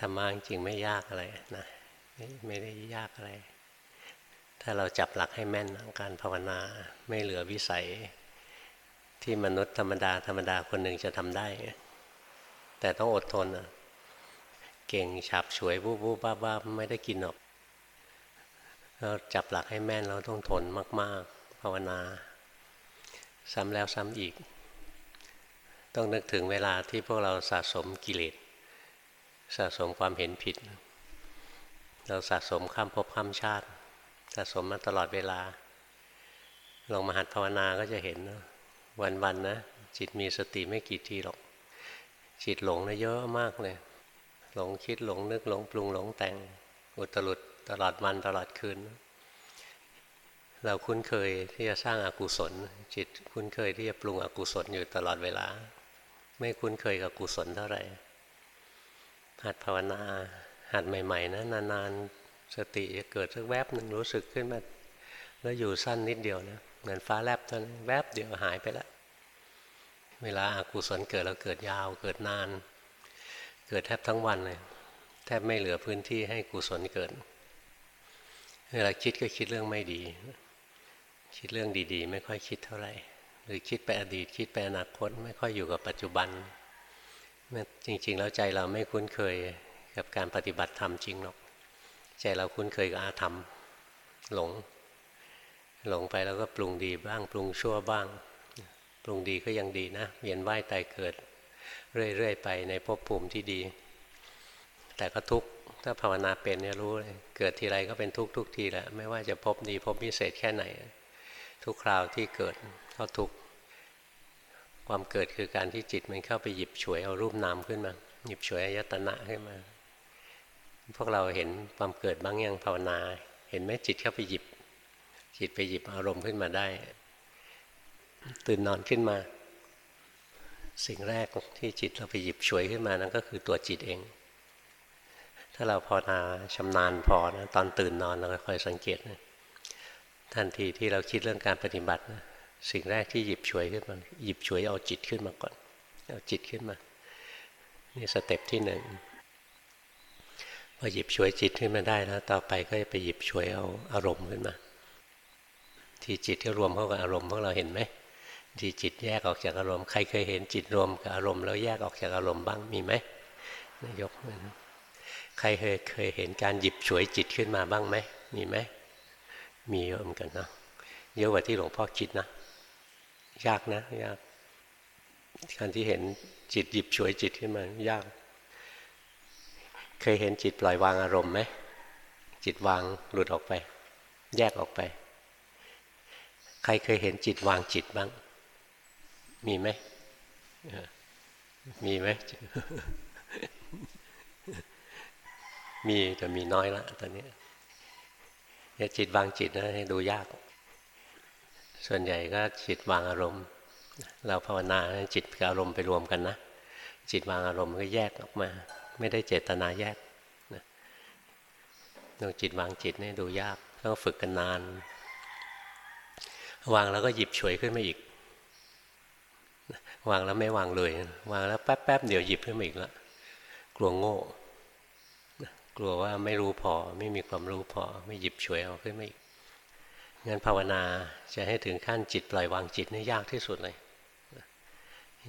ธรรมะจริงไม่ยากอะไรนะไม่ได้ยากอะไร ถ้าเราจับหลักให้แม่นการภาวนาไม่เหลือวิสัย ที่มนุษย์ธรรมดาธรรมดาคนหนึ่งจะทำได้ แต่ต้องอดทนนะเก่งฉับฉวยบูบูบ้าบ้าไม่ได้กินหรอกเราจับหลักให้แม่นเราต้องทนมาก ๆ ภาวนา ซ้ำแล้วซ้ำอีก ต้องนึกถึงเวลาที่พวกเราสะสมกิเลส สะสมความเห็นผิด เราสะสมข้ามภพข้ามชาติ สะสมมาตลอดเวลาลงมาหัดภาวนาก็จะเห็นวันๆนนะ จิตมีสติไม่กี่ทีหรอก จิตหลงนะเยอะมากเลย หลงคิดหลงนึกหลงปรุงหลงแต่งอุตรุดตลอดวันตลอดคืน เราคุ้นเคยที่จะสร้างอากุศล จิตคุ้นเคยที่จะปรุงอกุศลอยู่ตลอดเวลา ไม่คุ้นเคยกับกุศลเท่าไหร่ หัดภาวนาหัดใหม่ ๆนะนานๆสติจะเกิดสักแวบหนึ่งรู้สึกขึ้นมาแล้วอยู่สั้นนิดเดียวนะเหมือนฟ้าแลบตอนแวบเดียวหายไปแล้วเวลาอากุศลเกิดแล้วเกิดยาวเกิดนาน เกิดแทบทั้งวันเลยแทบไม่เหลือพื้นที่ให้กุศลเกิด เวลาคิดก็คิดเรื่องไม่ดี คิดเรื่องดีๆ ไม่ค่อยคิดเท่าไหร่ หรือคิดไปอดีตคิดไปอนาคต ไม่ค่อยอยู่กับปัจจุบัน จริง ๆ แล้วใจเราไม่คุ้นเคยกับการปฏิบัติธรรมจริงหรอก ใจเราคุ้นเคยกับอาธรรม หลง หลงไปแล้วก็ปรุงดีบ้าง ปรุงชั่วบ้าง ปรุงดีก็ยังดีนะเวียนว่ายตายเกิด เรื่อย ๆ ไปในภพภูมิที่ดี แต่ก็ทุกข์ถ้าภาวนาเป็นเนี่ยรู้เลยเกิดทีไรก็เป็นทุกข์ทุกทีแหละไม่ว่าจะพบดีพบพิเศษแค่ไหน ทุกคราวที่เกิดก็ทุกข์ ความเกิดคือการที่จิตมันเข้าไปหยิบฉวยเอารูปนามขึ้นมา หยิบฉวยอายตนะขึ้นมา พวกเราเห็นความเกิดบ้างยังภาวนา เห็นไหมจิตเข้าไปหยิบ จิตไปหยิบอารมณ์ขึ้นมาได้ ตื่นนอนขึ้นมา สิ่งแรกที่จิตเราไปหยิบฉวยขึ้นมานั่นก็คือตัวจิตเอง ถ้าเราภาวนาชำนาญพอนะตอนตื่นนอนเราคอยสังเกตนะทันทีที่เราคิดเรื่องการปฏิบัตินะ สิ่งแรกที่หยิบฉวยขึ้นมา หยิบฉวยเอาจิตขึ้นมาก่อน เอาจิตขึ้นมา นี่สเต็ปที่หนึ่งพอหยิบฉวยจิตขึ้นมาได้แล้วต่อไปก็จะไปหยิบฉวยเอาอารมณ์ขึ้นมา ที่จิตที่รวมเข้ากับอารมณ์พวกเราเห็นไหมที่จิตแยกออกจากอารมณ์ใครเคยเห็นจิตรวมกับอารมณ์แล้วแยกออกจากอารมณ์บ้างมีไหมยกมือใครเคยเคยเห็นการหยิบฉวยจิตขึ้นมาบ้างไหมมีไหมมีเยอะเหมือนกันนะเยอะกว่าที่หลวงพ่อคิดนะ ยากนะยากการที่เห็นจิตหยิบฉวยจิตขึ้นมายาก เคยเห็นจิตปล่อยวางอารมณ์ไหมจิตวางหลุดออกไป แยกออกไป ใครเคยเห็นจิตวางจิตบ้าง มีไหมมีไหมมีแต่มีน้อยละตอนนี้เนี่ยจิตวางจิตนะให้ดูยาก ส่วนใหญ่ก็จิตวางอารมณ์ เราภาวนาจิตกับอารมณ์ไปรวมกันนะจิตวางอารมณ์ก็แยกออกมา ไม่ได้เจตนาแยกนะดูจิตวางจิตนี่ดูยากต้องฝึกกันนาน วางแล้วก็หยิบฉวยขึ้นมาอีก วางแล้วไม่วางเลย วางแล้วแป๊บๆเดี๋ยวหยิบขึ้นมาอีกล้วกลัวโง่กลัวว่าไม่รู้พอไม่มีความรู้พอไม่หยิบฉวยเอาขึ้นมาอีก งั้นภาวนาจะให้ถึงขั้นจิตปล่อยวางจิตนี่ยากที่สุดเลย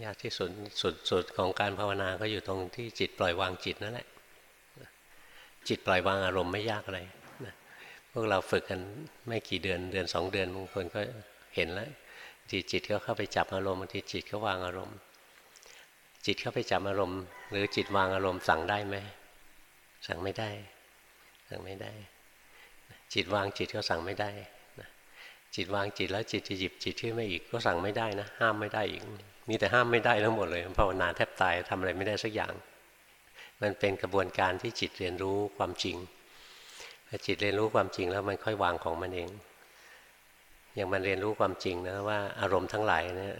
ยากที่สุดสุดสุดของการภาวนาก็อยู่ตรงที่จิตปล่อยวางจิตนั่นแหละ จิตปล่อยวางอารมณ์ไม่ยากอะไรพวกเราฝึกกันไม่กี่เดือนเดือนสองเดือนบางคนก็เห็นแล้วทีจิตก็เข้าไปจับอารมณ์บางทีจิตก็วางอารมณ์ จิตเข้าไปจับอารมณ์ หรือจิตวางอารมณ์สั่งได้ไหมสั่งไม่ได้ สั่งไม่ได้ จิตวางจิตก็สั่งไม่ได้ จิตวางจิตแล้วจิตจะหยิบจิตขึ้นมาอีกก็สั่งไม่ได้นะ ห้ามไม่ได้อีกมีแต่ห้ามไม่ได้ทั้งหมดเลยภาวนาแทบตายทำอะไรไม่ได้สักอย่าง มันเป็นกระบวนการที่จิตเรียนรู้ความจริงพอจิตเรียนรู้ความจริงแล้วมันค่อยวางของมันเอง อย่างมันเรียนรู้ความจริงนะว่าอารมณ์ทั้งหลายเนี่ย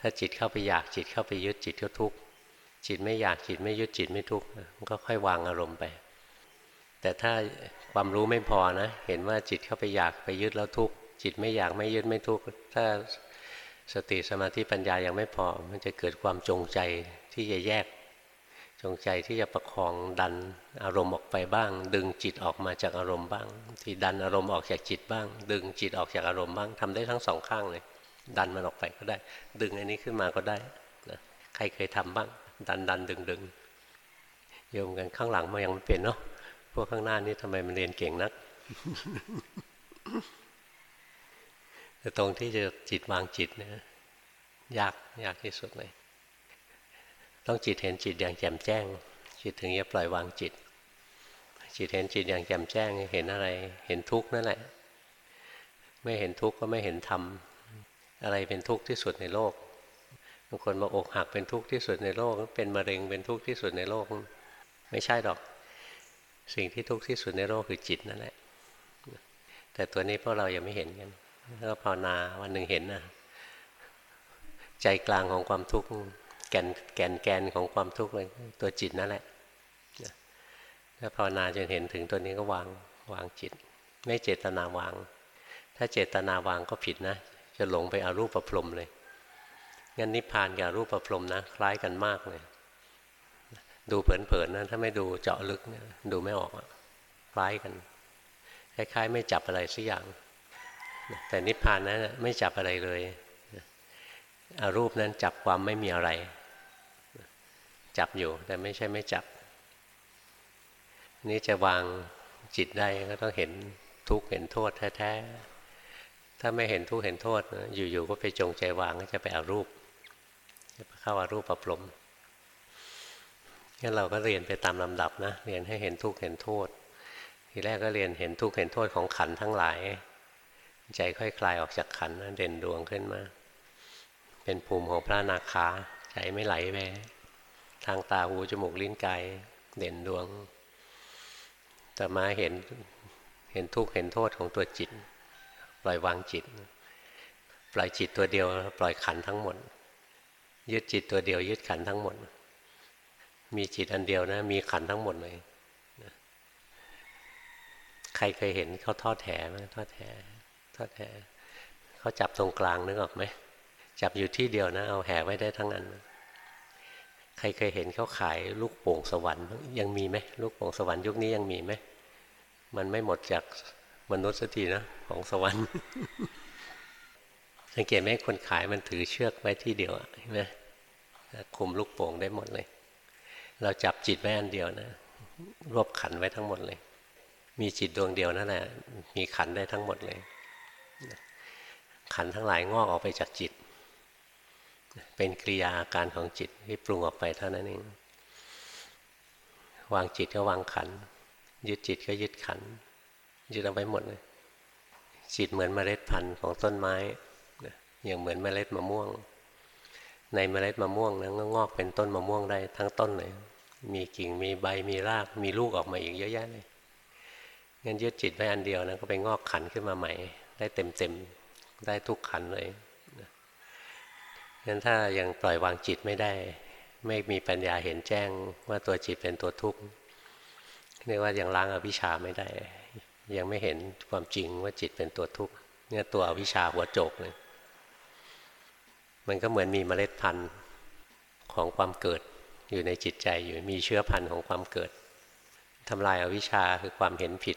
ถ้าจิตเข้าไปอยากจิตเข้าไปยึดจิตก็ทุกข์จิตไม่อยากจิตไม่ยึดจิตไม่ทุกข์มันก็ค่อยวางอารมณ์ไป แต่ถ้าความรู้ไม่พอนะ เห็นว่าจิตเข้าไปอยากไปยึดแล้วทุกข์ จิตไม่อยากไม่ยึดไม่ทุกข์ถ้าสติสมาธิปัญญายังไม่พอ มันจะเกิดความจงใจที่จะแยก จงใจที่จะประคองดันอารมณ์ออกไปบ้าง ดึงจิตออกมาจากอารมณ์บ้าง ที่ดันอารมณ์ออกจากจิตบ้าง ดึงจิตออกจากอารมณ์บ้างทำได้ทั้งสองข้างเลย ดันมันออกไปก็ได้ ดึงอันนี้ขึ้นมาก็ได้นะใครเคยทำบ้าง ดันดันดึงดึงโยมกันข้างหลังมันยังไม่เป็นเนาะพวกข้างหน้านี่ทำไมมันเรียนเก่งนัก แต่ตรงที่จะจิตวางจิตเนี่ยยากยากที่สุดเลย ต้องจิตเห็นจิตอย่างแจ่มแจ้ง จิตถึงจะปล่อยวางจิต จิตเห็นจิตอย่างแจ่มแจ้งเห็นอะไร เห็นทุกข์นั่นแหละ ไม่เห็นทุกข์ก็ไม่เห็นธรรมอะไรเป็นทุกข์ที่สุดในโลกบางคนมาอกหักเป็นทุกข์ที่สุดในโลก เป็นมะเร็งเป็นทุกข์ที่สุดในโลก ไม่ใช่หรอก สิ่งที่ทุกข์ที่สุดในโลกคือจิตนั่นแหละแต่ตัวนี้พวกเรายังไม่เห็นกัน แล้วภาวนาวันหนึ่งเห็นนะใจกลางของความทุกข์แกนแกนแกนของความทุกข์เลยตัวจิตนั่นแหละถ้าภาวนาจนเห็นถึงตัวนี้ก็วางวางจิต ไม่เจตนาวาง ถ้าเจตนาวางก็ผิดนะ จะหลงไปอารูปประพรมเลยงั้นนิพพานกับรูปประพรมนะ คล้ายกันมากเลย ดูเผินๆนะถ้าไม่ดูเจาะลึกนี่ยดูไม่ออกคล้ายกัน คล้ายๆ ไม่จับอะไรสักอย่าง แต่นิพพานนั้นไม่จับอะไรเลยอารูปนั้นจับความไม่มีอะไร จับอยู่แต่ไม่ใช่ไม่จับ นี่จะวางจิตได้ก็ต้องเห็นทุกข์เห็นโทษแท้ๆถ้าไม่เห็นทุกข์เห็นโทษอยู่ๆก็ไปจงใจวางก็จะไปอารูปจะเข้าอารูปประพรมงั้นเราก็เรียนไปตามลำดับนะเรียนให้เห็นทุกข์เห็นโทษ ทีแรกก็เรียนเห็นทุกข์เห็นโทษของขันทั้งหลาย ใจค่อยคลายออกจากขันเด่นดวงขึ้นมา เป็นภูมิของพระนาคาใจไม่ไหลไปทางตาหูจมูกลิ้นกายเด่นดวง แต่มาเห็นเห็นทุกข์เห็นโทษของตัวจิต ปล่อยวางจิต ปล่อยจิตตัวเดียว ปล่อยขันทั้งหมด ยึดจิตตัวเดียว ยึดขันทั้งหมด มีจิตอันเดียวนะ มีขันทั้งหมดเลยใครเคยเห็นเขาทอดแถไหมทอดแถ ทอดแถเขาจับตรงกลางนึกออกไหมจับอยู่ที่เดียวนะ เอาแห่ไว้ได้ทั้งอันใครเคยเห็นเขาขายลูกโป่งสวรรค์ยังมีไหมลูกโป่งสวรรค์ยุคนี้ยังมีไหมมันไม่หมดจากมนุษย์สักทีนะของสวรรค์สังเกตไหมคนขายมันถือเชือกไว้ที่เดียวใช่ไหมคุมลูกโป่งได้หมดเลย เราจับจิตไว้อันเดียวนะ รวบขันไว้ทั้งหมดเลย มีจิตดวงเดียวนั่นแหละมีขันได้ทั้งหมดเลย ขันทั้งหลายงอกออกไปจากจิต เป็นกิริยาอาการของจิตที่ปรุงออกไปเท่านั้นเอง วางจิตก็วางขัน ยึดจิตก็ยึดขัน ยึดเอาไว้หมดเลย จิตเหมือนเมล็ดพันธุ์ของต้นไม้อย่างเหมือนเมล็ดมะม่วง ในเมล็ดมะม่วงนั้นก็งอกเป็นต้นมะม่วงได้ทั้งต้นเลย มีกิ่งมีใบมีราก มีลูกออกมาอีกเยอะแยะเลยงั้นยึดจิตไว้อันเดียวนะก็ไปงอกขันขึ้นมาใหม่ ได้เต็มเต็มได้ทุกขันเลยงั้นถ้ายังปล่อยวางจิตไม่ได้ ไม่มีปัญญาเห็นแจ้งว่าตัวจิตเป็นตัวทุกข์เรียกว่ายังล้างอาวิชชาไม่ได้ ยังไม่เห็นความจริงว่าจิตเป็นตัวทุกข์เนี่ยตัวอวิชชาหัวโจกเลยมันก็เหมือนมีเมล็ดพันธุ์ของความเกิดอยู่ในจิตใจอยู่มีเชื้อพันธุ์ของความเกิดทำลายอาวิชชาคือความเห็นผิด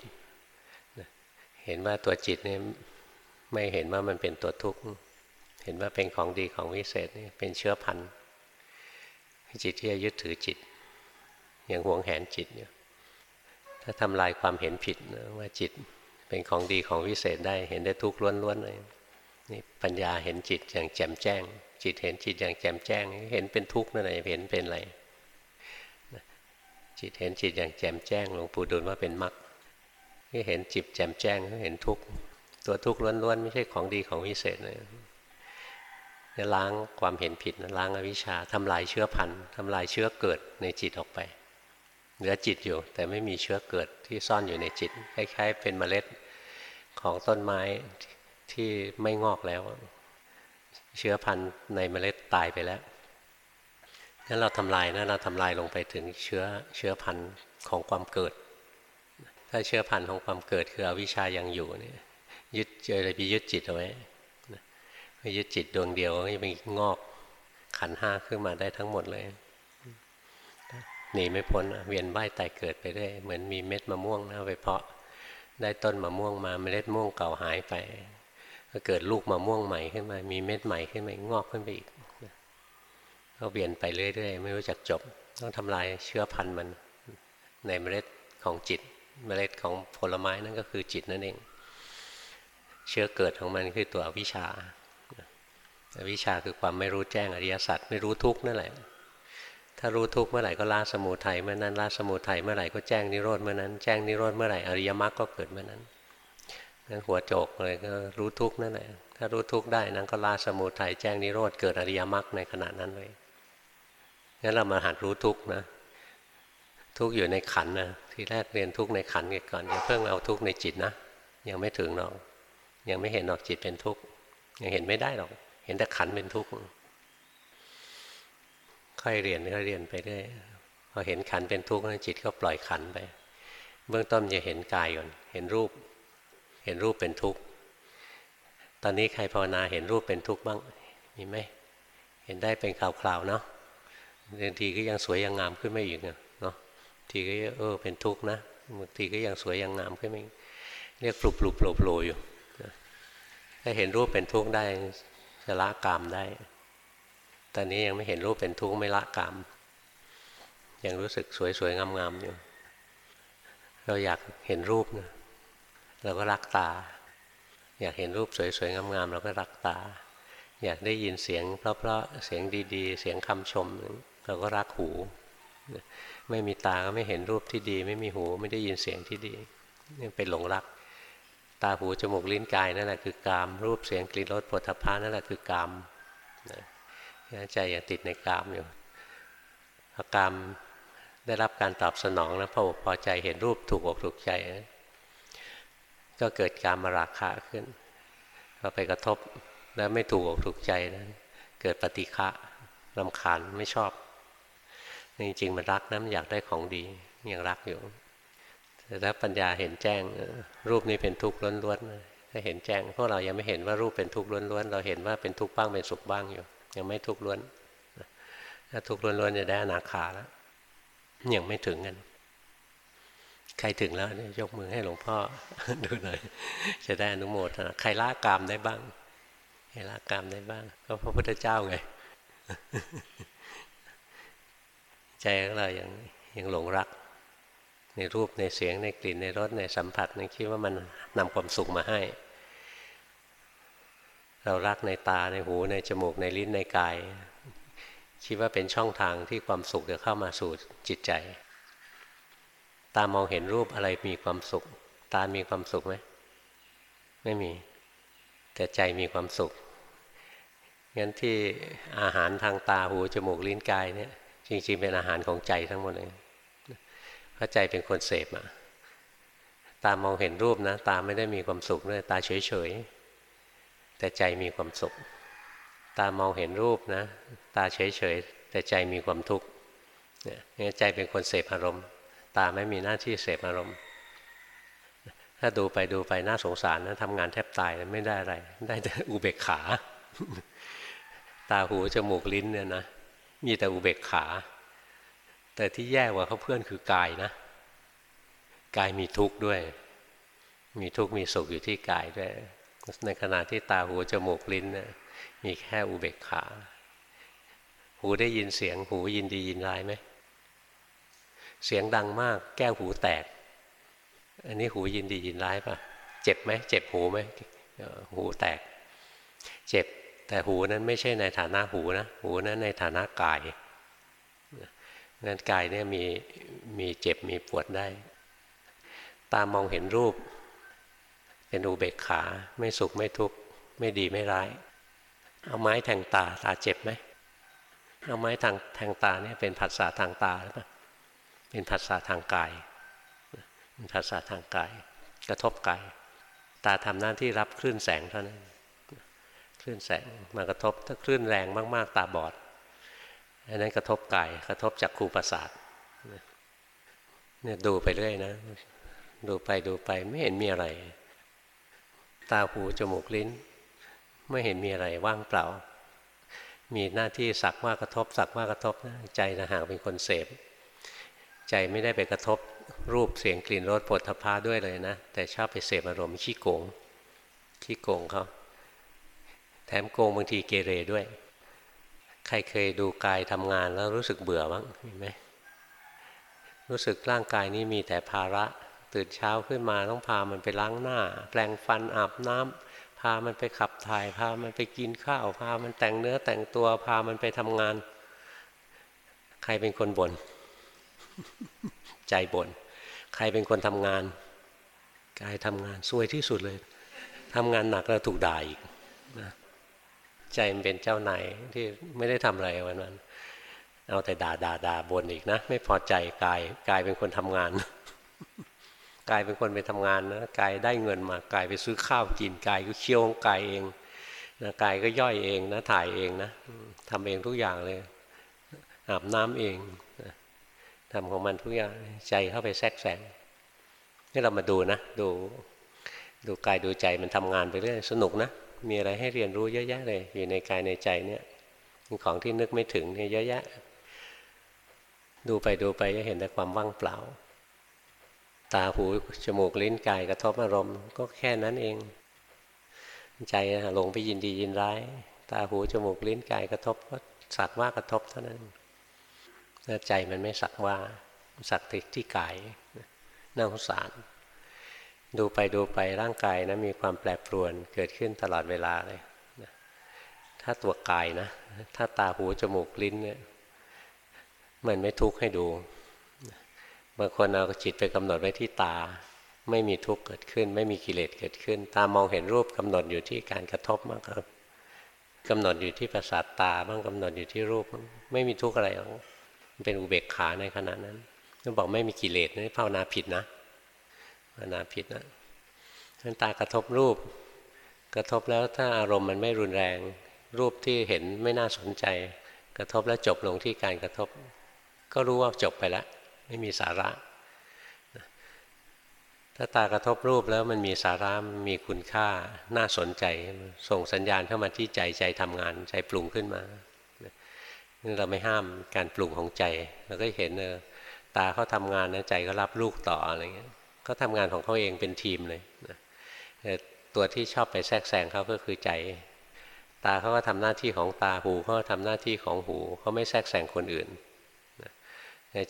เห็นว่าตัวจิตเนี่ย ไม่เห็นว่ามันเป็นตัวทุกข์ เห็นว่าเป็นของดีของวิเศษนี่เป็นเชื้อพันธุ์จิตที่จะยึดถือจิต อย่างหวงแหนจิตอยู่ยถ้าทำลายความเห็นผิดนะว่าจิตเป็นของดีของวิเศษได้เห็นได้ทุกข์ล้วนๆเลยนี่ปัญญาเห็นจิตอย่างแจ่มแจ้ง จิตเห็นจิตอย่างแจ่มแจ้ง เห็นเป็นทุกข์นั่นเองเห็นเป็นอะไรจิตเห็นจิตอย่างแจ่มแจ้งหลวงปู่ดูลว่าเป็นมรรคที่เห็นจิตแจ่มแจ้งเห็นทุกข์ ตัวทุกข์ล้วนๆไม่ใช่ของดีของวิเศษเลยจะล้างความเห็นผิดล้างอวิชชาทำลายเชื้อพันธุ์ทำลายเชื้อเกิดในจิตออกไป เหลือจิตอยู่ แต่ไม่มีเชื้อเกิดที่ซ่อนอยู่ในจิตคล้ายๆ เป็นเมล็ดของต้นไม้ที่ไม่งอกแล้ว เชื้อพันธุ์ในเมล็ดตายไปแล้วงั้นเราทำลายนะเราทำลายลงไปถึงเชื้อเชื้อพันธุ์ของความเกิด ถ้าเชื้อพันธุ์ของความเกิดคืออวิชายังอยู่เนี่ย ยึดเจออะไรไปยึดจิตเอาไว้ไปยึดจิตดวงเดียวก็จะไปงอกขันห้าขึ้นมาได้ทั้งหมดเลยหนีไม่พ้นเวียนว่ายตายเกิดไปเรื่อยเหมือนมีเม็ดมะม่วงนะไปเพาะได้ต้นมะม่วงมาเมล็ดม่วงเก่าหายไป ก็เกิดลูกมะม่วงใหม่ขึ้นมา มีเม็ดใหม่ขึ้นมางอกขึ้นไปอีกก็เวียนไปเรื่อยๆไม่รู้จักจบ ต้องทำลายเชื้อพันธุ์มัน ในเมล็ดของจิต เมล็ดของผลไม้นั่นก็คือจิตนั่นเอง เชื้อเกิดของมันคือตัววิชาวิชาคือความไม่รู้แจ้งอริยสัจไม่รู้ทุกข์นั่นแหละ ถ้ารู้ทุกข์เมื่อไหร่ก็ละสมุทัยเมื่อนั้นละสมุทัยเมื่อไหร่ก็แจ้งนิโรธเมื่อนั้นแจ้งนิโรธเมื่อไหร่อริยมรรคก็เกิดเมื่อนั้นนั้นหัวโจกเลยก็รู้ทุกข์นั่นแหละถ้ารู้ทุกข์ได้นั้นก็ละสมุทัยแจ้งนิโรธเกิดอริยมรรคในขณะนั้นเลยงั้นเรามาหัดรู้ทุกข์นะทุกข์อยู่ในขันนะทีแรกเรียนทุกข์ในขันกันก่อนอย่าเพิ่งเอาทุกข์ในจิตนะยังไม่ถึงหรอก ยังไม่เห็นหรอกจิตเป็นทุกข์ยังเห็นไม่ได้หรอก เห็นแต่ขันเป็นทุกข์ค่อยเรียนค่อยเรียนไปด้พอเห็นขันเป็นทุกข์จิตก็ปล่อยขันไป เบื้องต้นจะเห็นกายก่อนเห็นรูป เห็นรูปเป็นทุกข์ตอนนี้ใครภาวนาเห็นรูปเป็นทุกข์บ้างมีไหมเห็นได้เป็นคราวๆเนาะบางทีก็ยังสวยยังงามขึ้นไม่อีกเนาะทีก็เออเป็นทุกข์นะบางทีก็ยังสวยยังงามขึ้นไม่เรียกปลุกปลุกโผล่โผล่อยู่ ถ้าเห็นรูปเป็นทุกข์ได้จะละกามได้ ตอนนี้ยังไม่เห็นรูปเป็นทุกข์ไม่ละกาม ยังรู้สึกสวยๆงามๆอยู่ เราอยากเห็นรูปนะเราก็รักตา อยากเห็นรูปสวยๆงามๆเราก็รักตา อยากได้ยินเสียงเพราะๆเสียงดีๆ เสียงคำชม เราก็รักหู ไม่มีตาก็ไม่เห็นรูปที่ดี ไม่มีหูไม่ได้ยินเสียงที่ดีนี่เป็นหลงรัก ตาหูจมูกลิ้นกายนั่นแหละคือกาม รูปเสียงกลิ่นรสผลิภานั่นแหละคือกามนะใจยังติดในกามอยู่พอกามได้รับการตอบสนองแล้วพอพอใจเห็นรูปถูกอกถูกใจก็เกิดการมาราคะขึ้นพอไปกระทบแล้วไม่ถูกอกถูกใจนะเกิดปฏิฆะรำคาญไม่ชอบจริงๆมันรักนะมันอยากได้ของดียังรักอยู่ แต่ถ้าปัญญาเห็นแจ้ง รูปนี้เป็นทุกข์ล้วนๆถ้าเห็นแจ้งพวกเรายังไม่เห็นว่ารูปเป็นทุกข์ล้วนๆเราเห็นว่าเป็นทุกข์บ้างเป็นสุขบ้างอยู่ ยังไม่ทุกข์ล้วนถ้าทุกข์ล้วนๆจะได้อนาคาแล้วยังไม่ถึงกันใครถึงแล้วยกมือให้หลวงพ่อดูหน่อยจะได้อนุโมทนาใครละกามได้บ้างใครละกามได้บ้าง ก็พระพุทธเจ้าไง ใจของเรายังยังหลงรัก ในรูปในเสียงในกลิ่นในรสในสัมผัสนคิดว่ามันนำความสุขมาให้ เรารักในตาในหูในจมูกในลิ้นในกาย คิดว่าเป็นช่องทางที่ความสุขจะเข้ามาสู่จิตใจ ตามองเห็นรูปอะไรมีความสุข ตามีความสุขไหมไม่มี แต่ใจมีความสุขงั้นที่อาหารทางตาหูจมูกลิ้นกายเนี่ยจริงๆเป็นอาหารของใจทั้งหมดเลย ราะใจเป็นคนเสพอะตามองเห็นรูปนะ ตาไม่ได้มีความสุขด้วยตาเฉยๆ แต่ใจมีความสุข ตามองเห็นรูปนะ ตาเฉยๆ แต่ใจมีความทุกข์เนี่ยใจเป็นคนเสพอารมณ์ ตาไม่มีหน้าที่เสพอารมณ์ ถ้าดูไปดูไปน่าสงสารนะทำงานแทบตายไม่ได้อะไร ได้แต่อุเบกขา ตาหูจมูกลิ้นเนี่ยนะมีแต่อุเบกขา แต่ที่แย่กว่าเขาเพื่อนคือกายนะ กายมีทุกข์ด้วย มีทุกข์มีสุขอยู่ที่กายด้วย ในขณะที่ตาหูจมูกลิ้นนะมีแค่อุเบกขา หูได้ยินเสียงหูยินดียินร้ายไหม เสียงดังมาก แก้วหูแตก อันนี้หูยินดียินร้ายปะเจ็บไหมเจ็บหูไหมหูแตก เจ็บแต่หูนั้นไม่ใช่ในฐานะหูนะ หูนั้นในฐานะกาย งั้นกายเนี่ยมีมีเจ็บมีปวดได้ ตามองเห็นรูป เป็นอุเบกขาไม่สุขไม่ทุกข์ไม่ดีไม่ร้าย เอาไม้แทงตาตาเจ็บไหมเอาไม้ทางแทงตาเนี่ยเป็นผัสสะทางตาหรือเปล่าเป็นผัสสะทางกายเป็นผัสสะทางกาย กระทบกายตาทำหน้าที่รับคลื่นแสงเท่านั้นคลื่นแสงมากระทบถ้าคลื่นแรงมาก ๆ ตาบอด อันนั้นกระทบกายกระทบจากครูประสาทเนี่ยดูไปเรื่อยนะ ดูไปดูไปไม่เห็นมีอะไร ตาหูจมูกลิ้น ไม่เห็นมีอะไรว่างเปล่า มีหน้าที่สักว่ากระทบ สักว่ากระทบนะใจนะหากเป็นคนเสพใจไม่ได้ไปกระทบรูปเสียงกลิ่นรสผลทพาด้วยเลยนะ แต่ชอบไปเสพอารมณ์ขี้โกงขี้โกงเขาแถมโกงบางทีเกเรด้วย ใครเคยดูกายทำงานแล้วรู้สึกเบื่อบ้างมีไหมรู้สึกร่างกายนี้มีแต่ภาระ ตื่นเช้าขึ้นมาต้องพามันไปล้างหน้า แปลงฟันอาบน้ำพามันไปขับถ่าย พามันไปกินข้าว พามันแต่งเนื้อแต่งตัว พามันไปทำงาน ใครเป็นคนบน่นใจบน่นใครเป็นคนทำงานกายทำงานซวยที่สุดเลยทำงานหนักแล้วถูกด่าอีก ใจมันเป็นเจ้านายที่ไม่ได้ทำอะไรวันนั้นเอาแต่ด่าด่าด่าบนอีกนะ ไม่พอใจกายกายเป็นคนทำงานกายเป็นคนไปทำงานนะกายได้เงินมากายไปซื้อข้าวกินกายก็เคี้ยวของกายเองนะกายก็ย่อยเองนะถ่ายเองนะทำเองทุกอย่างเลยอาบน้ำเองทำของมันทุกอย่างใจเข้าไปแทรกแซงนี่เรามาดูนะ ดู ดูกายดูใจมันทำงานไปเรื่อยสนุกนะ มีอะไรให้เรียนรู้เยอะแยะเลย อยู่ในกายในใจเนี่ยของที่นึกไม่ถึงเนี่ยเยอะแยะ ดูไปดูไปจะเห็นแต่ความว่างเปล่า ตาหูจมูกลิ้นกายกระทบอารมณ์ ก็แค่นั้นเอง ใจหลงไปยินดียินร้าย ตาหูจมูกลิ้นกายกระทบก็สักว่ากระทบเท่านั้นแล้วใจมันไม่สักว่าสักติที่กายน่าสงสาร ดูไปดูไปร่างกายนะมีความแปรปรวนเกิดขึ้นตลอดเวลาเลยถ้าตัวกายนะ ถ้าตาหูจมูกลิ้นเนี่ยมันไม่ทุกข์ให้ดูบางคนเอาจิตไปกำหนดไว้ที่ตา ไม่มีทุกข์เกิดขึ้น ไม่มีกิเลสเกิดขึ้น ตามองเห็นรูปกำหนดอยู่ที่การกระทบมากครับกำหนดอยู่ที่ประสาทตาบ้างกำหนดอยู่ที่รูป ไม่มีทุกข์อะไรหรอกมันเป็นอุเบกขาในขณะนั้นก็บอกไม่มีกิเลสนี่ภาวนาผิดนะ ภาวนาผิดนะท่านตากระทบรูป กระทบแล้วถ้าอารมณ์มันไม่รุนแรง รูปที่เห็นไม่น่าสนใจ กระทบแล้วจบลงที่การกระทบ ก็รู้ว่าจบไปแล้ว ไม่มีสาระ ถ้าตากระทบรูปแล้วมันมีสาระมีคุณค่าน่าสนใจ ส่งสัญญาณเข้ามาที่ใจใจทำงานใจปรุงขึ้นมานี่เราไม่ห้ามการปรุงของใจ เราก็เห็นเออตาเขาทำงานนะใจก็รับลูกต่ออะไรเงี้ย เขาทำงานของเขาเองเป็นทีมเลยนะตัวที่ชอบไปแทรกแซงเขาก็คือใจ ตาเขาก็ทำหน้าที่ของตาหูเขาก็ทำหน้าที่ของหูเขาไม่แทรกแซงคนอื่น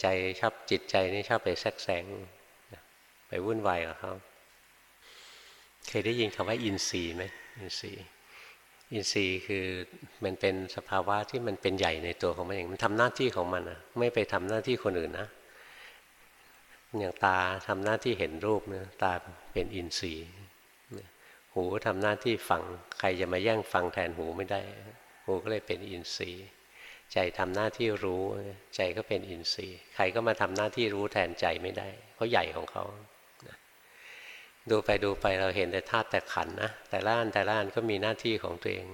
ใจชอบจิตใจนี่ชอบไปแทรกแซงไปวุ่นวายกับเขาเคยได้ยินคำว่าอินทรีย์ไหมอินทรีย์อินทรีย์คือมันเป็นสภาวะที่มันเป็นใหญ่ในตัวของมันเองมันทำหน้าที่ของมันนะไม่ไปทำหน้าที่คนอื่นนะ อย่างตาทำหน้าที่เห็นรูปนะตาเป็นอินทรีย์หูทำหน้าที่ฟังใครจะมาแย่งฟังแทนหูไม่ได้ หูก็เลยเป็นอินทรีย์ ใจทำหน้าที่รู้ใจก็เป็นอินทรีย์ ใครก็มาทำหน้าที่รู้แทนใจไม่ได้เขาใหญ่ของเขาดูไปดูไปเราเห็นแต่ธาตุแต่ขันนะแต่ละอันแต่ละอันก็มีหน้าที่ของตัวเอง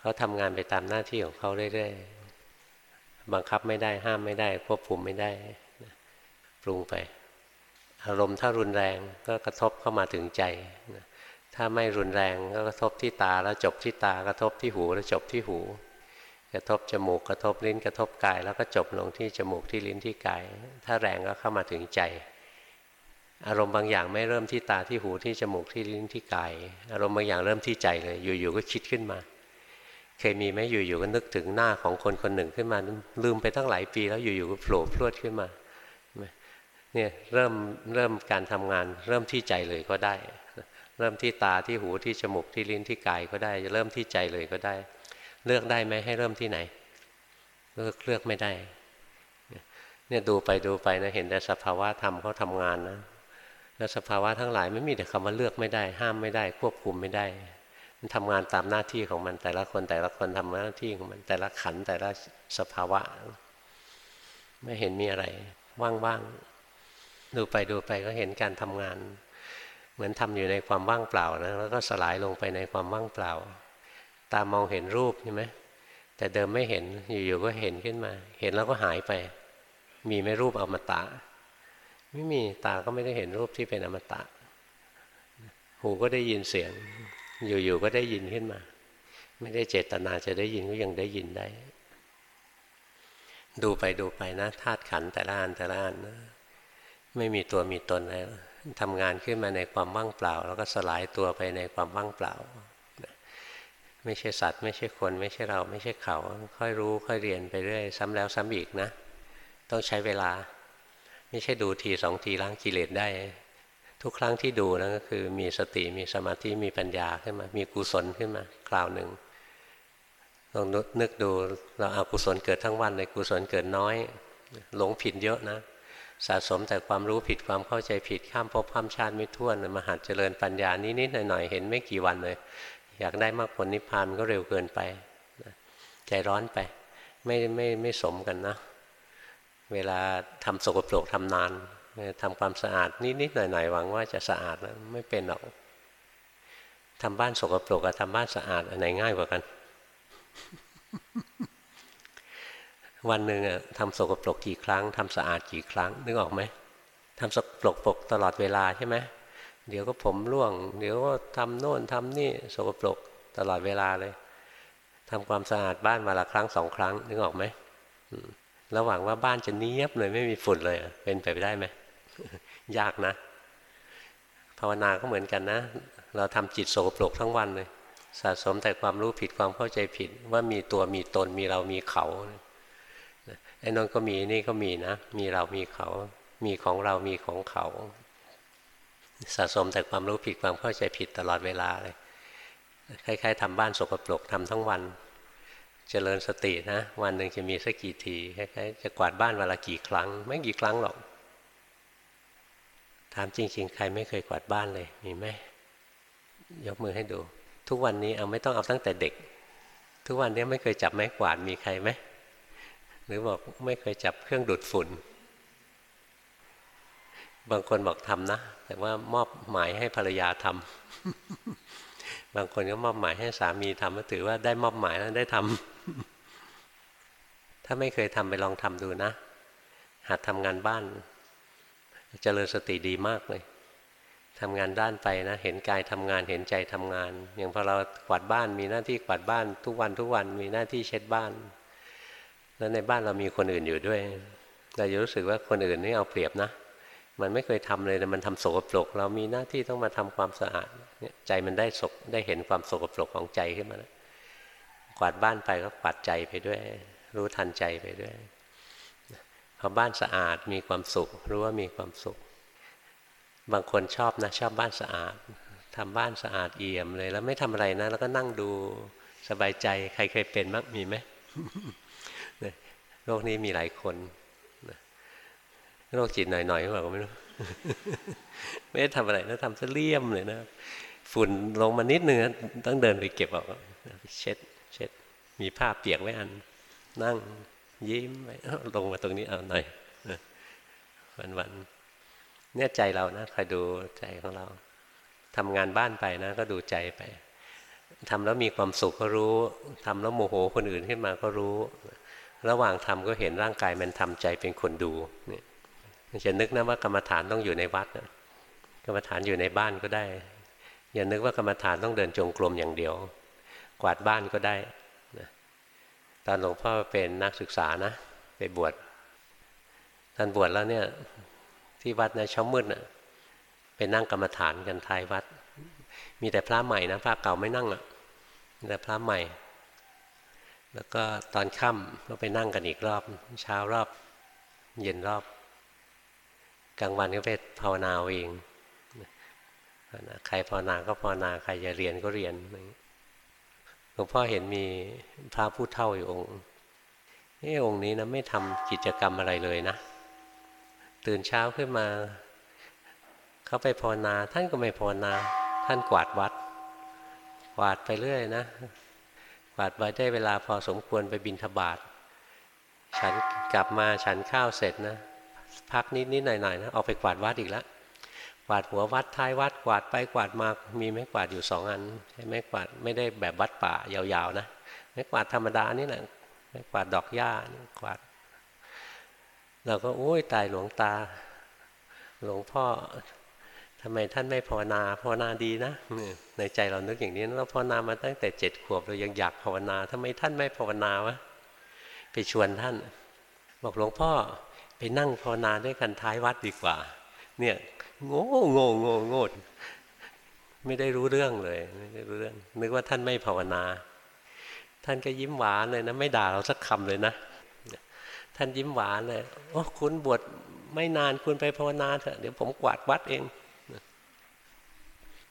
เขาทำงานไปตามหน้าที่ของเขาเรื่อยๆบังคับไม่ได้ห้ามไม่ได้ควบคุมไม่ได้ รุงไป อารมณ์ถ้ารุนแรงก็กระทบเข้ามาถึงใจ ถ้าไม่รุนแรงก็กระทบที่ตาแล้วจบที่ตากระทบที่หูแล้วจบที่หู กระทบจมูกกระทบลิ้นกระทบกาย แล้วก็จบลงที่จมูกที่ลิ้นที่กาย ถ้าแรงก็เข้ามาถึงใจ อารมณ์บางอย่างไม่เริ่มที่ตาที่หูที่จมูกที่ลิ้นที่กาย อารมณ์บางอย่างเริ่มที่ใจเลย อยู่ๆก็คิดขึ้นมาเคยมีไหมอยู่ๆก็นึกถึงหน้าของคนคนหนึ่งขึ้นมา ลืมไปตั้งหลายปีแล้วอยู่ๆก็โผล่พรวดขึ้นมา เนี่ยเริ่มเริ่มการทำงาน เริ่มที่ใจเลยก็ได้ เริ่มที่ตาที่หูที่จมูกที่ลิ้นที่กายก็ได้จะเริ่มที่ใจเลยก็ได้ เลือกได้ไหมให้เริ่มที่ไหน เลือกเลือกไม่ได้เนี่ยดูไปดูไปนะเห็นแต่สภาวะธรรมเขาทำงานนะแล้วสภาวะทั้งหลายไม่มีแต่คำว่าเลือกไม่ได้ ห้ามไม่ได้ ควบคุมไม่ได้ มันทำงานตามหน้าที่ของมันแต่ละคนแต่ละคนทำหน้าที่ของมันแต่ละขันแต่ละสภาวะ ไม่เห็นมีอะไร ว่างๆ ดูไปดูไปก็เห็นการทำงาน เหมือนทำอยู่ในความว่างเปล่านะแล้วก็สลายลงไปในความว่างเปล่า ตามองเห็นรูปใช่ไหมแต่เดิมไม่เห็นอยู่ๆก็เห็นขึ้นมา เห็นแล้วก็หายไป มีไม่รูปอมตะ ไม่มีตาก็ไม่ได้เห็นรูปที่เป็นอมตะ หูก็ได้ยินเสียง อยู่ๆก็ได้ยินขึ้นมา ไม่ได้เจตนาจะได้ยินก็ยังได้ยินได้ ดูไปดูไปนะธาตุขันแต่ละอันแต่ละอันนะ ไม่มีตัวมีตนอะไรทำงานขึ้นมาในความว่างเปล่า แล้วก็สลายตัวไปในความว่างเปล่า ไม่ใช่สัตว์ ไม่ใช่คน ไม่ใช่เรา ไม่ใช่เขา ค่อยรู้ค่อยเรียนไปเรื่อยซ้ำแล้วซ้ำอีกนะ ต้องใช้เวลา ไม่ใช่ดูทีสองทีล้างกิเลสได้ ทุกครั้งที่ดูนะก็คือมีสติมีสมาธิมีปัญญาขึ้นมา มีกุศลขึ้นมาคราวหนึ่งลองนึกดูเราเอากุศลเกิดทั้งวันเลยกุศลเกิดน้อย หลงผิดเยอะนะ สะสมแต่ความรู้ผิดความเข้าใจผิดข้ามภพข้ามชาติไม่ท้วนมาหัดเจริญปัญญานิดๆหน่อยๆเห็นไม่กี่วันเลย อยากได้มากผลนิพพานก็เร็วเกินไปใจร้อนไป ไม่ไม่ไม่สมกันนะ เวลาทำสกปรกทำนานทำความสะอาดนิดๆหน่อยๆหวังว่าจะสะอาดนะไม่เป็นหรอกทำบ้านสกปรกกับทำบ้านสะอาดอันไหนง่ายกว่ากัน วันหนึ่งอะทำสกปรกกี่ครั้งทำสะอาดกี่ครั้ง นึกออกไหมทำสกปรกปกตลอดเวลาใช่ไหมเดี๋ยวก็ผมร่วง เดี๋ยวก็ทำโน่นทำนี่สกปรกตลอดเวลาเลยทำความสะอาดบ้านมาละครั้งสองครั้งนึกออกไหมระหว่างว่าบ้านจะเนียบเลยไม่มีฝุ่นเลย เป็นไปได้ไหมยากนะ ภาวนาก็เหมือนกันนะ เราทำจิตโสโปรกทั้งวันเลย สะสมแต่ความรู้ผิดความเข้าใจผิดว่ามีตัวมีตนมีเรามีเขา ไอ้นนก็มีนี่ก็มีนะ มีเรามีเขา มีของเรามีของเขา สะสมแต่ความรู้ผิดความเข้าใจผิดตลอดเวลาเลยคล้ายๆทำบ้านสกปรกทำทั้งวันเจริญสตินะ วันหนึ่งจะมีสักกี่ทีคล้ายๆจะกวาดบ้านเวลากี่ครั้ง ไม่กี่ครั้งหรอก ถามจริง ๆ ใครไม่เคยกวาดบ้านเลย มีไหมยกมือให้ดู ทุกวันนี้เอาไม่ต้องเอาตั้งแต่เด็ก ทุกวันนี้ไม่เคยจับไม้กวาดมีใครไหม หรือบอกไม่เคยจับเครื่องดูดฝุ่น บางคนบอกทำนะ แต่ว่ามอบหมายให้ภรรยาทำ บางคนก็มอบหมายให้สามีทำก็ถือว่าได้มอบหมายแล้วได้ทำ ถ้าไม่เคยทำไปลองทำดูนะ หัดทำงานบ้าน เจริญสติดีมากเลยทำงานด้านไปนะ เห็นกายทำงานเห็นใจทำงาน อย่างพอเรากวาดบ้านมีหน้าที่กวาดบ้านทุกวันทุกวันมีหน้าที่เช็ดบ้าน แล้วในบ้านเรามีคนอื่นอยู่ด้วย เราจะรู้สึกว่าคนอื่นนี่เอาเปรียบนะ มันไม่เคยทำเลยแต่มันทำโสกปรก เรามีหน้าที่ต้องมาทำความสะอาดเนี่ยใจมันได้สกได้เห็นความโสกปรกของใจขึ้นมาแล้วกวาดบ้านไปก็กวาดใจไปด้วย รู้ทันใจไปด้วยพอบ้านสะอาดมีความสุข รู้ว่ามีความสุข บางคนชอบนะชอบบ้านสะอาดทำบ้านสะอาดเอี่ยมเลย แล้วไม่ทำอะไรนะ แล้วก็นั่งดูสบายใจ ใครเคยเป็นมั้งมีไหม โรคนี้มีหลายคนโรคจิตหน่อยๆก็บอกไม่รู้ ไม่ได้ทำอะไรนะทำซะเลี่ยมเลยนะ ฝุ่นลงมานิดนึงต้องเดินไปเก็บออกเช็ด เช็ด มีผ้าเปียกไว้อัน นั่ง ยิ้มไปลงมาตรงนี้เอาหน่อยวันวันเนี่ยใจเรานะคอยดูใจของเราทำงานบ้านไปนะ ก็ดูใจไปทำแล้วมีความสุขก็รู้ทำแล้วโมโหคนอื่นขึ้นมาก็รู้ ระหว่างทำก็เห็นร่างกายมันทำใจเป็นคนดูเนี่ยจะนึกนะว่ากรรมฐานต้องอยู่ในวัดนะกรรมฐานอยู่ในบ้านก็ได้ อย่านึกว่ากรรมฐานต้องเดินจงกรมอย่างเดียว กวาดบ้านก็ได้นะตอนหลวงพ่อเป็นนักศึกษานะ ไปบวชตอนบวชแล้วเนี่ยที่วัดนะเช้ามืดนะไปนั่งกรรมฐานกันท้ายวัด มีแต่พระใหม่นะพระเก่าไม่นั่งอะ่ะแต่พระใหม่ แล้วก็ตอนค่ำก็ไปนั่งกันอีกรอบ เช้ารอบ เย็นรอบ กลางวันก็ไปภาวนาเองใครภาวนาก็ภาวนาใครจะเรียนก็เรียนหลวงพ่อเห็นมีพระผู้เท่าอยู่องค์นี่องค์นี้นะไม่ทำกิจกรรมอะไรเลยนะ ตื่นเช้าขึ้นมา เขาไปภาวนา ท่านก็ไม่ภาวนา ท่านกวาดวัด กวาดไปเรื่อยนะ กวาดไว้ได้เวลาพอสมควรไปบินทบาทฉันกลับมาฉันข้าวเสร็จนะ พักนิดนิดหน่อยหน่อยนะ ออกไปกวาดวัดอีกแล้วกวาดหัววัดท้ายวัดกวาดไปกวาดมามีไม้กวาดอยู่สองอันใช่ไม้กวาดไม่ได้แบบวัดป่ายาวๆนะไม้กวาดธรรมดานี่แหละไม้กวาดดอกหญ้ากวาด เราก็โอ้ยตายหลวงตา หลวงพ่อ ทำไมท่านไม่ภาวนาภาวนาดีนะในใจเรานึกอย่างนี้เราภาวนามาตั้งแต่เจ็ดขวบเรายังอยากภาวนาทำไมท่านไม่ภาวนาวะไปชวนท่าน บอกหลวงพ่อไปนั่งภาวนาด้วยกันท้ายวัดดีกว่า เนี่ยโง่โง่โง่โง่ไม่ได้รู้เรื่องเลยไม่ได้รู้เรื่อง นึกว่าท่านไม่ภาวนา ท่านก็ยิ้มหวานเลยนะไม่ด่าเราสักคำเลยนะ ท่านยิ้มหวานเลยโอ้คุณบวชไม่นานคุณไปภาวนาเถอะเดี๋ยวผมกวาดวัดเอง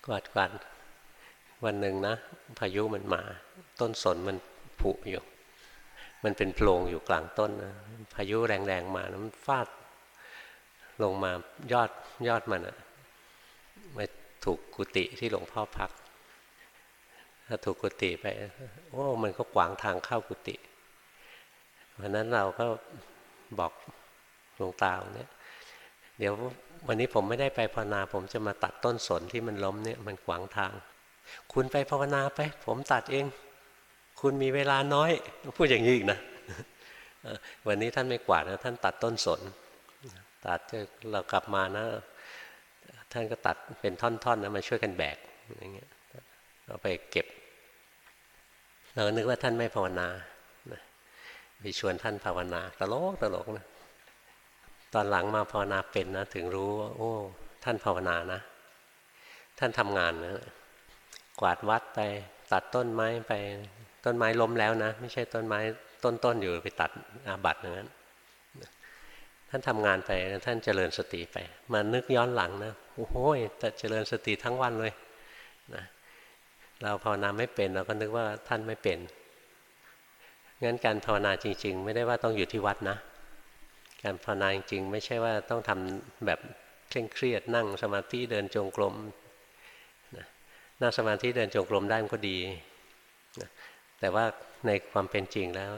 กวาดกวาดวันหนึ่งนะพายุมันมา ต้นสนมันผุอยู่ มันเป็นโพรงอยู่กลางต้นนะพายุแรงๆมานะมันฟาด ลงมายอดยอดมันอะมาถูกกุฏิที่หลวงพ่อพักถ้าถูกกุฏิไปโอ้มันก็ขวางทางเข้ากุฏิวันนั้นเราก็บอกหลวงตาเนี่ย เดี๋ยววันนี้ผมไม่ได้ไปภาวนา ผมจะมาตัดต้นสนที่มันล้มเนี่ยมันขวางทาง คุณไปภาวนาไป ผมตัดเอง คุณมีเวลาน้อย พูดอย่างนี้อีกนะวันนี้ท่านไม่กวาดนะท่านตัดต้นสน ตัดเรากลับมานะ ท่านก็ตัดเป็นท่อนๆนะมาช่วยกันแบกอย่างเงี้ยเอาไปเก็บ เรานึกว่าท่านไม่ภาวนาไปชวนท่านภาวนาตลกตลกนะ ตอนหลังมาภาวนาเป็นนะ ถึงรู้ว่าโอ้ ท่านภาวนานะ ท่านทำงานนะกวาดวัดไปตัดต้นไม้ไปต้นไม้ล้มแล้วนะ ไม่ใช่ต้นไม้ต้นๆอยู่ไปตัดอาบัตอย่างนั้นท่านทำงานไปท่านเจริญสติไป มานึกย้อนหลังนะโอ้โหแต่เจริญสติทั้งวันเลยนะเราภาวนาไม่เป็นเราก็นึกว่าท่านไม่เป็นงั้นการภาวนาจริง ๆ ไม่ได้ว่าต้องอยู่ที่วัดนะ การภาวนาจริงไม่ใช่ว่าต้องทำแบบเคร่งเครียดนั่งสมาธิเดินจงกรมนั่งสมาธิเดินจงกรมได้ก็ดีแต่ว่าในความเป็นจริงแล้ว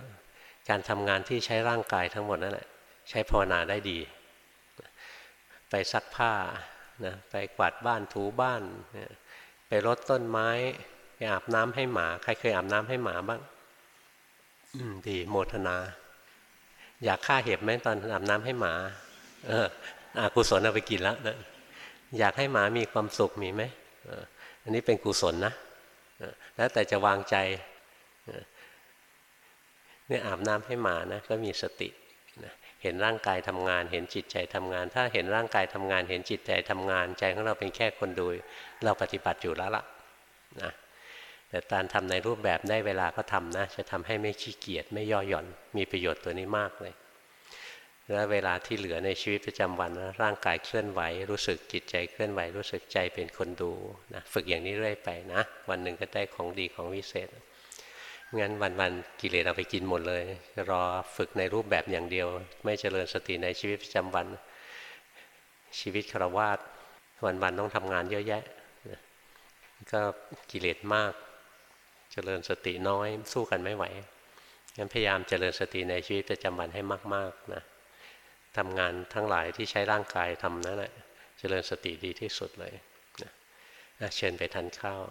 การทำงานที่ใช้ร่างกายทั้งหมดนั่นแหละใช้ภาวนาได้ดี ไปซักผ้านะไปกวาดบ้านถูบ้าน ไปรดต้นไม้ ไปอาบน้ำให้หมา ใครเคยอาบน้ำให้หมาบ้างดีโมทนา อยากฆ่าเห็บไหมตอนอาบน้ำให้หมา เอออากุศลเอาไปกินแล้วนะอยากให้หมามีความสุขมีไหมอันนี้เป็นกุศลนะแล้วแต่จะวางใจเนี่ยอาบน้ำให้หมานะก็มีสติเห็นร่างกายทำงาน เห็นจิตใจทำงาน ถ้าเห็นร่างกายทำงาน เห็นจิตใจทำงาน ใจของเราเป็นแค่คนดู เราปฏิบัติอยู่แล้วล่ะนะ แต่การทำในรูปแบบได้เวลาก็ทำนะ จะทำให้ไม่ขี้เกียจไม่ย่อหย่อน มีประโยชน์ตัวนี้มากเลย แล้วเวลาที่เหลือในชีวิตประจำวันนะร่างกายเคลื่อนไหว รู้สึกจิตใจเคลื่อนไหว รู้สึกใจเป็นคนดูนะฝึกอย่างนี้เรื่อยไปนะ วันหนึ่งก็ได้ของดีของวิเศษงั้นวันๆกิเลสเอาไปกินหมดเลย รอฝึกในรูปแบบอย่างเดียว ไม่เจริญสติในชีวิตประจำวัน ชีวิตคารวาสวันๆต้องทำงานเยอะแยะ ก็กิเลสมาก เจริญสติน้อยสู้กันไม่ไหวงั้นพยายามเจริญสติในชีวิตประจำวันให้มากๆนะทำงานทั้งหลายที่ใช้ร่างกายทำนั่นแหละเจริญสติดีที่สุดเลยนะเชิญไปทานข้าว